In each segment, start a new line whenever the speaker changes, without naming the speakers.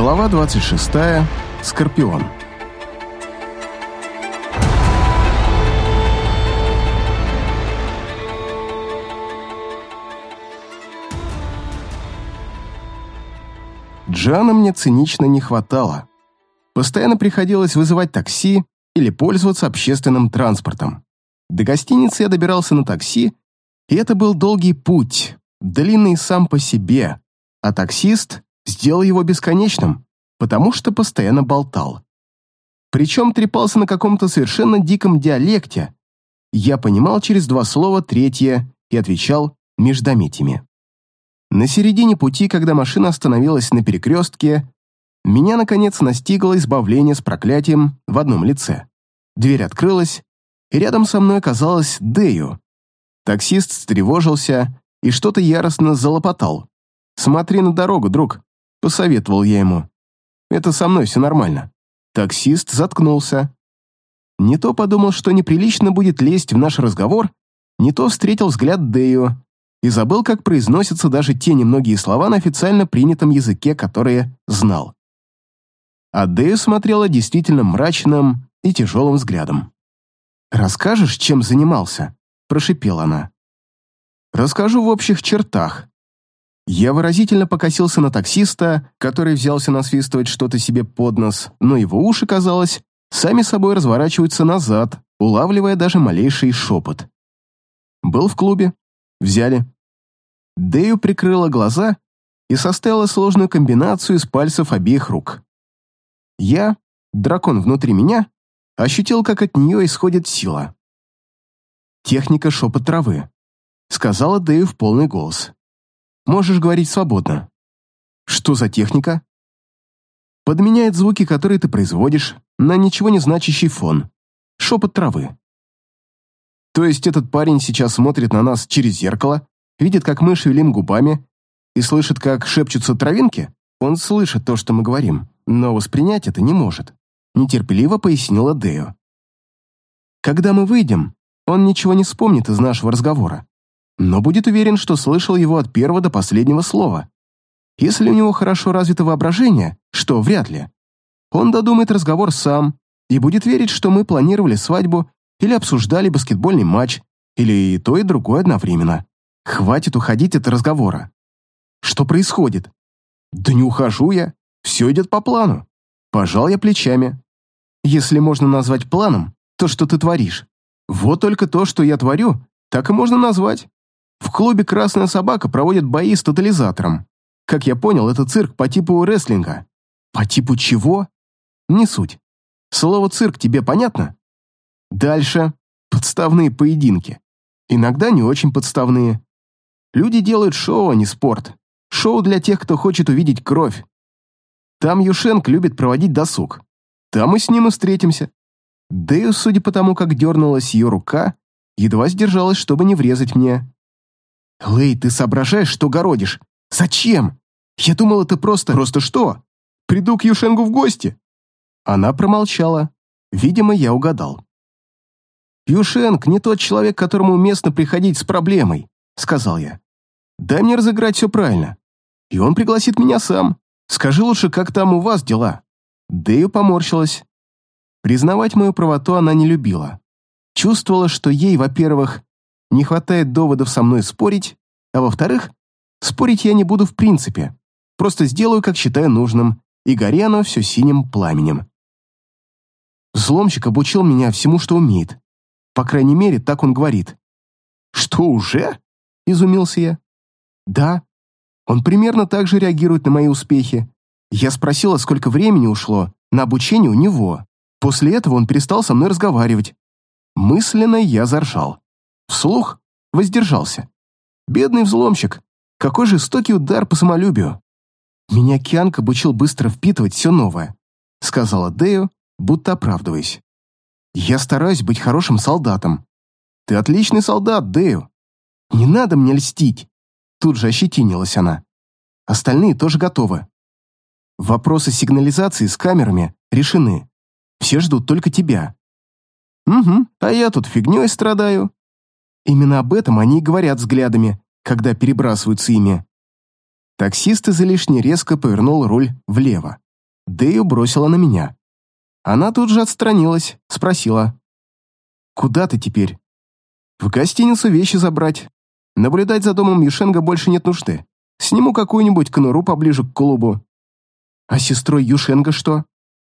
Глава 26. Скорпион. Джана мне цинично не хватало. Постоянно приходилось вызывать такси или пользоваться общественным транспортом. До гостиницы я добирался на такси, и это был долгий путь, длинный сам по себе, а таксист сделал его бесконечным, потому что постоянно болтал. Причем трепался на каком-то совершенно диком диалекте. Я понимал через два слова третье и отвечал междометиями. На середине пути, когда машина остановилась на перекрестке, меня, наконец, настигло избавление с проклятием в одном лице. Дверь открылась, и рядом со мной оказалась Дэю. Таксист встревожился и что-то яростно залопотал. «Смотри на дорогу, друг», — посоветовал я ему. «Это со мной все нормально». Таксист заткнулся. Не то подумал, что неприлично будет лезть в наш разговор, не то встретил взгляд Дэю и забыл, как произносятся даже те немногие слова на официально принятом языке, которые знал. А Дэю смотрела действительно мрачным и тяжелым взглядом. «Расскажешь, чем занимался?» – прошипела она. «Расскажу в общих чертах». Я выразительно покосился на таксиста, который взялся насвистывать что-то себе под нос, но его уши, казалось, сами собой разворачиваются назад, улавливая даже малейший шепот. Был в клубе. Взяли. Дэю прикрыла глаза и составила сложную комбинацию из пальцев обеих рук. Я, дракон внутри меня, ощутил, как от нее исходит сила. «Техника шепот травы», — сказала Дэю в полный голос. «Можешь говорить свободно». «Что за техника?» «Подменяет звуки, которые ты производишь, на ничего не значащий фон. Шепот травы». «То есть этот парень сейчас смотрит на нас через зеркало, видит, как мы шевелим губами и слышит, как шепчутся травинки? Он слышит то, что мы говорим, но воспринять это не может нетерпеливо пояснила Део. Когда мы выйдем, он ничего не вспомнит из нашего разговора, но будет уверен, что слышал его от первого до последнего слова. Если у него хорошо развито воображение, что вряд ли, он додумает разговор сам и будет верить, что мы планировали свадьбу или обсуждали баскетбольный матч, или и то, и другое одновременно. Хватит уходить от разговора. Что происходит? Да не ухожу я, все идет по плану. Пожал я плечами. Если можно назвать планом то, что ты творишь. Вот только то, что я творю, так и можно назвать. В клубе «Красная собака» проводят бои с тотализатором. Как я понял, это цирк по типу рестлинга. По типу чего? Не суть. Слово «цирк» тебе понятно? Дальше. Подставные поединки. Иногда не очень подставные. Люди делают шоу, а не спорт. Шоу для тех, кто хочет увидеть кровь. Там Юшенк любит проводить досуг. Там мы с ним и встретимся. Дэю, судя по тому, как дернулась ее рука, едва сдержалась, чтобы не врезать мне. «Лэй, ты соображаешь, что городишь? Зачем? Я думал, это просто... Просто что? Приду к Юшенгу в гости?» Она промолчала. Видимо, я угадал. «Юшенг не тот человек, которому уместно приходить с проблемой», — сказал я. «Дай мне разыграть все правильно, и он пригласит меня сам. Скажи лучше, как там у вас дела?» Дэю поморщилась. Признавать мою правоту она не любила. Чувствовала, что ей, во-первых, не хватает доводов со мной спорить, а во-вторых, спорить я не буду в принципе. Просто сделаю, как считаю нужным, и горе оно все синим пламенем. Взломщик обучил меня всему, что умеет. По крайней мере, так он говорит. «Что, уже?» — изумился я. «Да, он примерно так же реагирует на мои успехи. Я спросила, сколько времени ушло на обучение у него. После этого он перестал со мной разговаривать. Мысленно я заржал. Вслух воздержался. Бедный взломщик. Какой жестокий удар по самолюбию. Меня Кианг обучил быстро впитывать все новое, сказала Дею, будто оправдываясь. Я стараюсь быть хорошим солдатом. Ты отличный солдат, Дею. Не надо мне льстить. Тут же ощетинилась она. Остальные тоже готовы. Вопросы сигнализации с камерами решены. Все ждут только тебя. Угу, а я тут фигней страдаю. Именно об этом они и говорят взглядами, когда перебрасываются ими. Таксист излишне резко повернул руль влево. Дэю бросила на меня. Она тут же отстранилась, спросила. «Куда ты теперь?» «В гостиницу вещи забрать. Наблюдать за домом Юшенга больше нет нужды. Сниму какую-нибудь конуру поближе к клубу». «А сестрой Юшенга что?»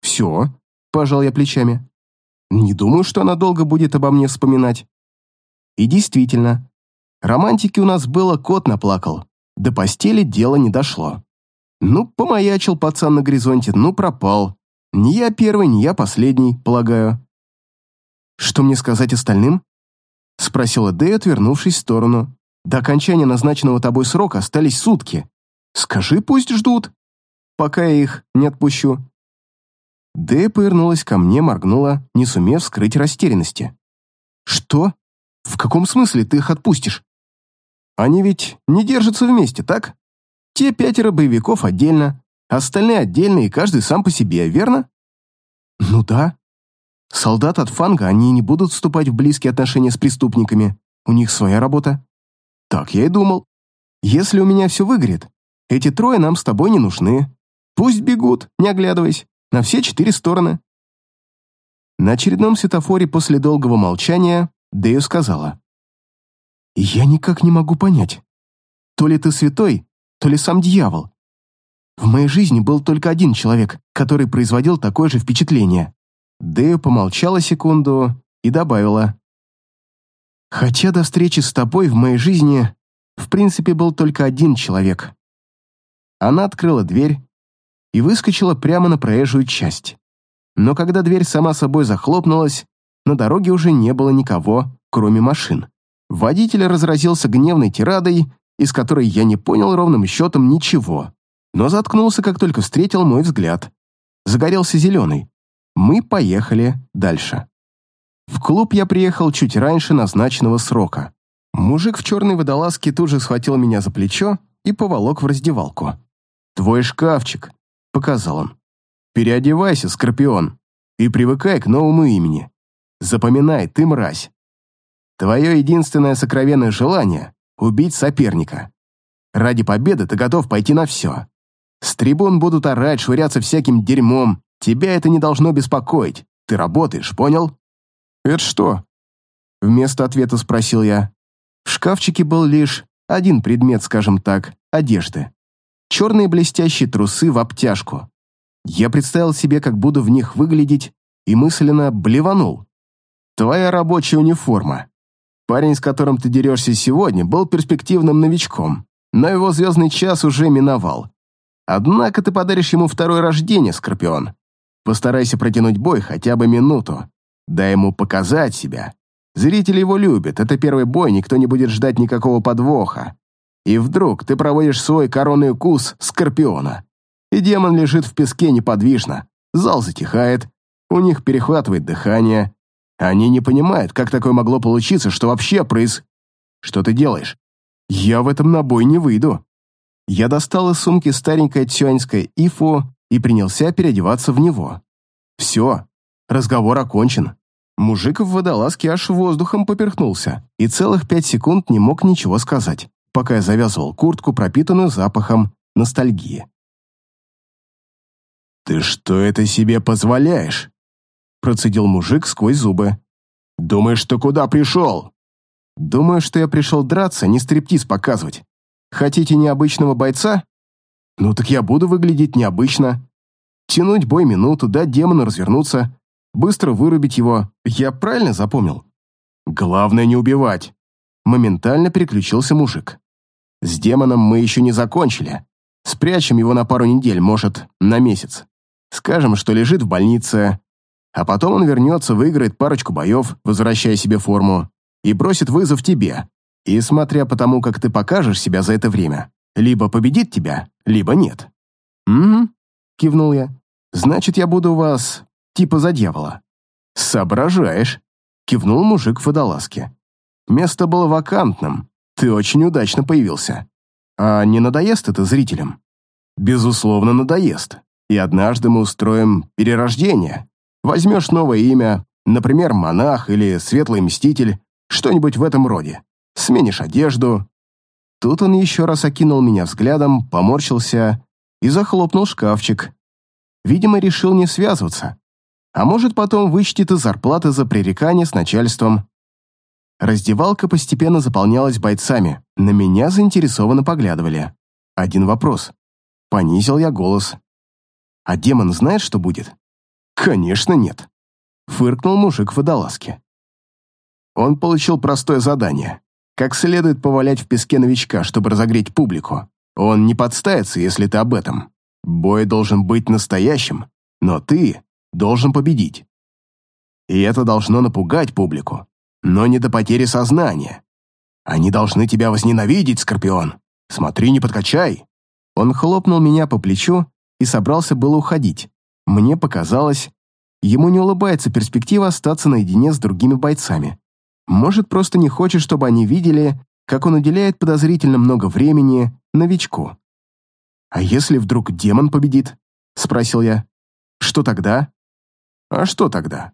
«Все», — пожал я плечами. «Не думаю, что она долго будет обо мне вспоминать». И действительно, романтики у нас было, кот наплакал. До постели дело не дошло. Ну, помаячил пацан на горизонте, ну, пропал. Не я первый, не я последний, полагаю. «Что мне сказать остальным?» — спросила Дэй, отвернувшись в сторону. «До окончания назначенного тобой срока остались сутки. Скажи, пусть ждут, пока я их не отпущу». Дэй повернулась ко мне, моргнула, не сумев скрыть растерянности. «Что? В каком смысле ты их отпустишь? Они ведь не держатся вместе, так? Те пятеро боевиков отдельно, остальные отдельно и каждый сам по себе, верно?» «Ну да», Солдат от фанга, они не будут вступать в близкие отношения с преступниками. У них своя работа. Так я и думал. Если у меня все выгорит, эти трое нам с тобой не нужны. Пусть бегут, не оглядываясь, на все четыре стороны. На очередном светофоре после долгого молчания Дэю сказала. «Я никак не могу понять, то ли ты святой, то ли сам дьявол. В моей жизни был только один человек, который производил такое же впечатление. Дэю помолчала секунду и добавила. «Хотя до встречи с тобой в моей жизни в принципе был только один человек». Она открыла дверь и выскочила прямо на проезжую часть. Но когда дверь сама собой захлопнулась, на дороге уже не было никого, кроме машин. Водитель разразился гневной тирадой, из которой я не понял ровным счетом ничего, но заткнулся, как только встретил мой взгляд. Загорелся зеленый. Мы поехали дальше. В клуб я приехал чуть раньше назначенного срока. Мужик в черной водолазке тут же схватил меня за плечо и поволок в раздевалку. «Твой шкафчик», — показал он. «Переодевайся, Скорпион, и привыкай к новому имени. Запоминай, ты мразь. Твое единственное сокровенное желание — убить соперника. Ради победы ты готов пойти на все. С трибун будут орать, швыряться всяким дерьмом, Тебя это не должно беспокоить. Ты работаешь, понял?» «Это что?» Вместо ответа спросил я. В шкафчике был лишь один предмет, скажем так, одежды. Черные блестящие трусы в обтяжку. Я представил себе, как буду в них выглядеть, и мысленно блеванул. «Твоя рабочая униформа. Парень, с которым ты дерешься сегодня, был перспективным новичком, но его звездный час уже миновал. Однако ты подаришь ему второе рождение, Скорпион. Постарайся протянуть бой хотя бы минуту. Дай ему показать себя. Зрители его любят, это первый бой, никто не будет ждать никакого подвоха. И вдруг ты проводишь свой коронный укус Скорпиона. И демон лежит в песке неподвижно. Зал затихает, у них перехватывает дыхание. Они не понимают, как такое могло получиться, что вообще произ... Что ты делаешь? Я в этом на бой не выйду. Я достал из сумки старенькое тюаньское ифо и принялся переодеваться в него. Все, разговор окончен. Мужик в водолазке аж воздухом поперхнулся и целых пять секунд не мог ничего сказать, пока я завязывал куртку, пропитанную запахом ностальгии. «Ты что это себе позволяешь?» Процедил мужик сквозь зубы. «Думаешь, что куда пришел?» «Думаю, что я пришел драться, не стриптиз показывать. Хотите необычного бойца? Ну так я буду выглядеть необычно. Тянуть бой минуту, дать демону развернуться, быстро вырубить его. Я правильно запомнил? Главное не убивать. Моментально переключился мужик. С демоном мы еще не закончили. Спрячем его на пару недель, может, на месяц. Скажем, что лежит в больнице, а потом он вернется, выиграет парочку боев, возвращая себе форму, и бросит вызов тебе. И смотря по тому, как ты покажешь себя за это время, либо победит тебя, либо нет. «Угу», — кивнул я. «Значит, я буду у вас типа за дьявола». «Соображаешь», — кивнул мужик в водолазке. «Место было вакантным. Ты очень удачно появился. А не надоест это зрителям?» «Безусловно, надоест. И однажды мы устроим перерождение. Возьмешь новое имя, например, монах или светлый мститель, что-нибудь в этом роде. Сменишь одежду, Тут он еще раз окинул меня взглядом, поморщился и захлопнул шкафчик. видимо, решил не связываться. А может, потом вычтет из зарплаты за пререкание с начальством. Раздевалка постепенно заполнялась бойцами. На меня заинтересованно поглядывали. Один вопрос. Понизил я голос. «А демон знает, что будет?» «Конечно нет», — фыркнул мужик в водолазке. Он получил простое задание. Как следует повалять в песке новичка, чтобы разогреть публику. Он не подставится, если ты об этом. Бой должен быть настоящим, но ты должен победить. И это должно напугать публику, но не до потери сознания. Они должны тебя возненавидеть, Скорпион. Смотри, не подкачай. Он хлопнул меня по плечу и собрался было уходить. Мне показалось, ему не улыбается перспектива остаться наедине с другими бойцами. Может, просто не хочет, чтобы они видели, как он уделяет подозрительно много времени новичку. «А если вдруг демон победит?» — спросил я. «Что тогда?» «А что тогда?»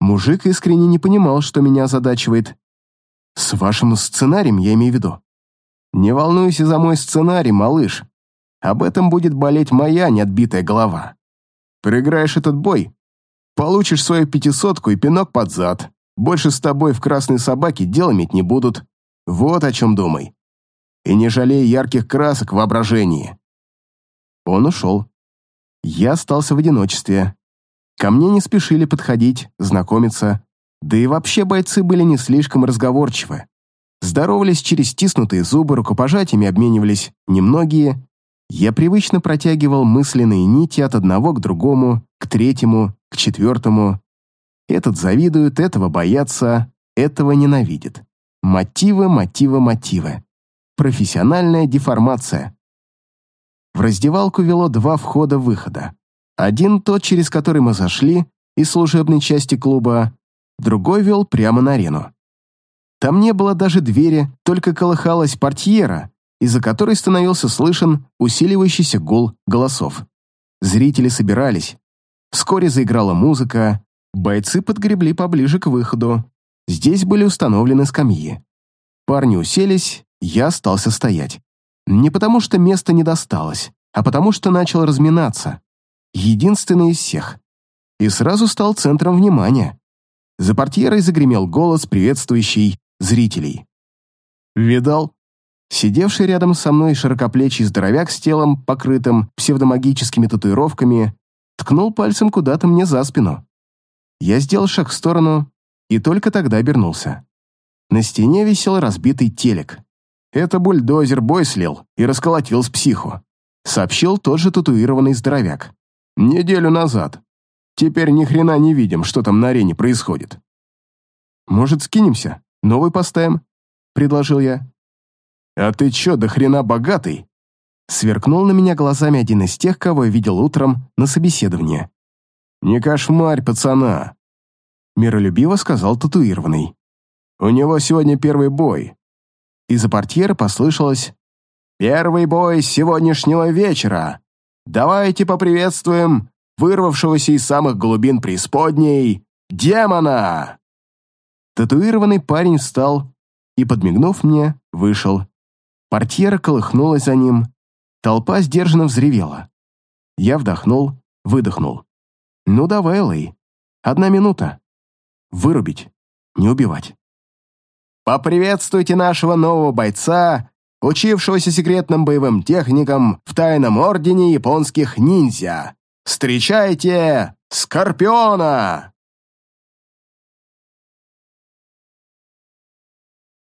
Мужик искренне не понимал, что меня озадачивает. «С вашим сценарием я имею в виду». «Не волнуйся за мой сценарий, малыш. Об этом будет болеть моя неотбитая голова. Проиграешь этот бой, получишь свою пятисотку и пинок под зад. Больше с тобой в красной собаке дел иметь не будут. Вот о чем думай. И не жалей ярких красок в воображении». Он ушел. Я остался в одиночестве. Ко мне не спешили подходить, знакомиться, да и вообще бойцы были не слишком разговорчивы. Здоровались через стиснутые зубы, рукопожатиями обменивались немногие. Я привычно протягивал мысленные нити от одного к другому, к третьему, к четвертому. Этот завидует, этого боятся, этого ненавидит. Мотивы, мотивы, мотивы. Профессиональная деформация. В раздевалку вело два входа-выхода. Один тот, через который мы зашли, из служебной части клуба, другой вел прямо на арену. Там не было даже двери, только колыхалась портьера, из-за которой становился слышен усиливающийся гул голосов. Зрители собирались. Вскоре заиграла музыка, бойцы подгребли поближе к выходу. Здесь были установлены скамьи. Парни уселись, я остался стоять. Не потому что места не досталось, а потому что начал разминаться единственный из всех, и сразу стал центром внимания. За портьерой загремел голос, приветствующий зрителей. «Видал?» Сидевший рядом со мной широкоплечий здоровяк с телом, покрытым псевдомагическими татуировками, ткнул пальцем куда-то мне за спину. Я сделал шаг в сторону и только тогда обернулся. На стене висел разбитый телек. Это бульдозер бой слил и расколотил с психу, сообщил тот же татуированный здоровяк. Неделю назад. Теперь ни хрена не видим, что там на арене происходит. Может, скинемся? Новый поставим? Предложил я. А ты чё, до хрена богатый? Сверкнул на меня глазами один из тех, кого я видел утром на собеседовании. «Не кошмарь, пацана!» Миролюбиво сказал татуированный. «У него сегодня первый бой». Из-за портьеры послышалось «Первый бой сегодняшнего вечера!» Давайте поприветствуем вырвавшегося из самых глубин преисподней демона!» Татуированный парень встал и, подмигнув мне, вышел. Портьера колыхнулась за ним, толпа сдержанно взревела. Я вдохнул, выдохнул. «Ну давай, Лэй, одна минута. Вырубить, не убивать». «Поприветствуйте нашего нового бойца, учившегося секретным боевым техникам в тайном ордене японских ниндзя. Встречайте Скорпиона!»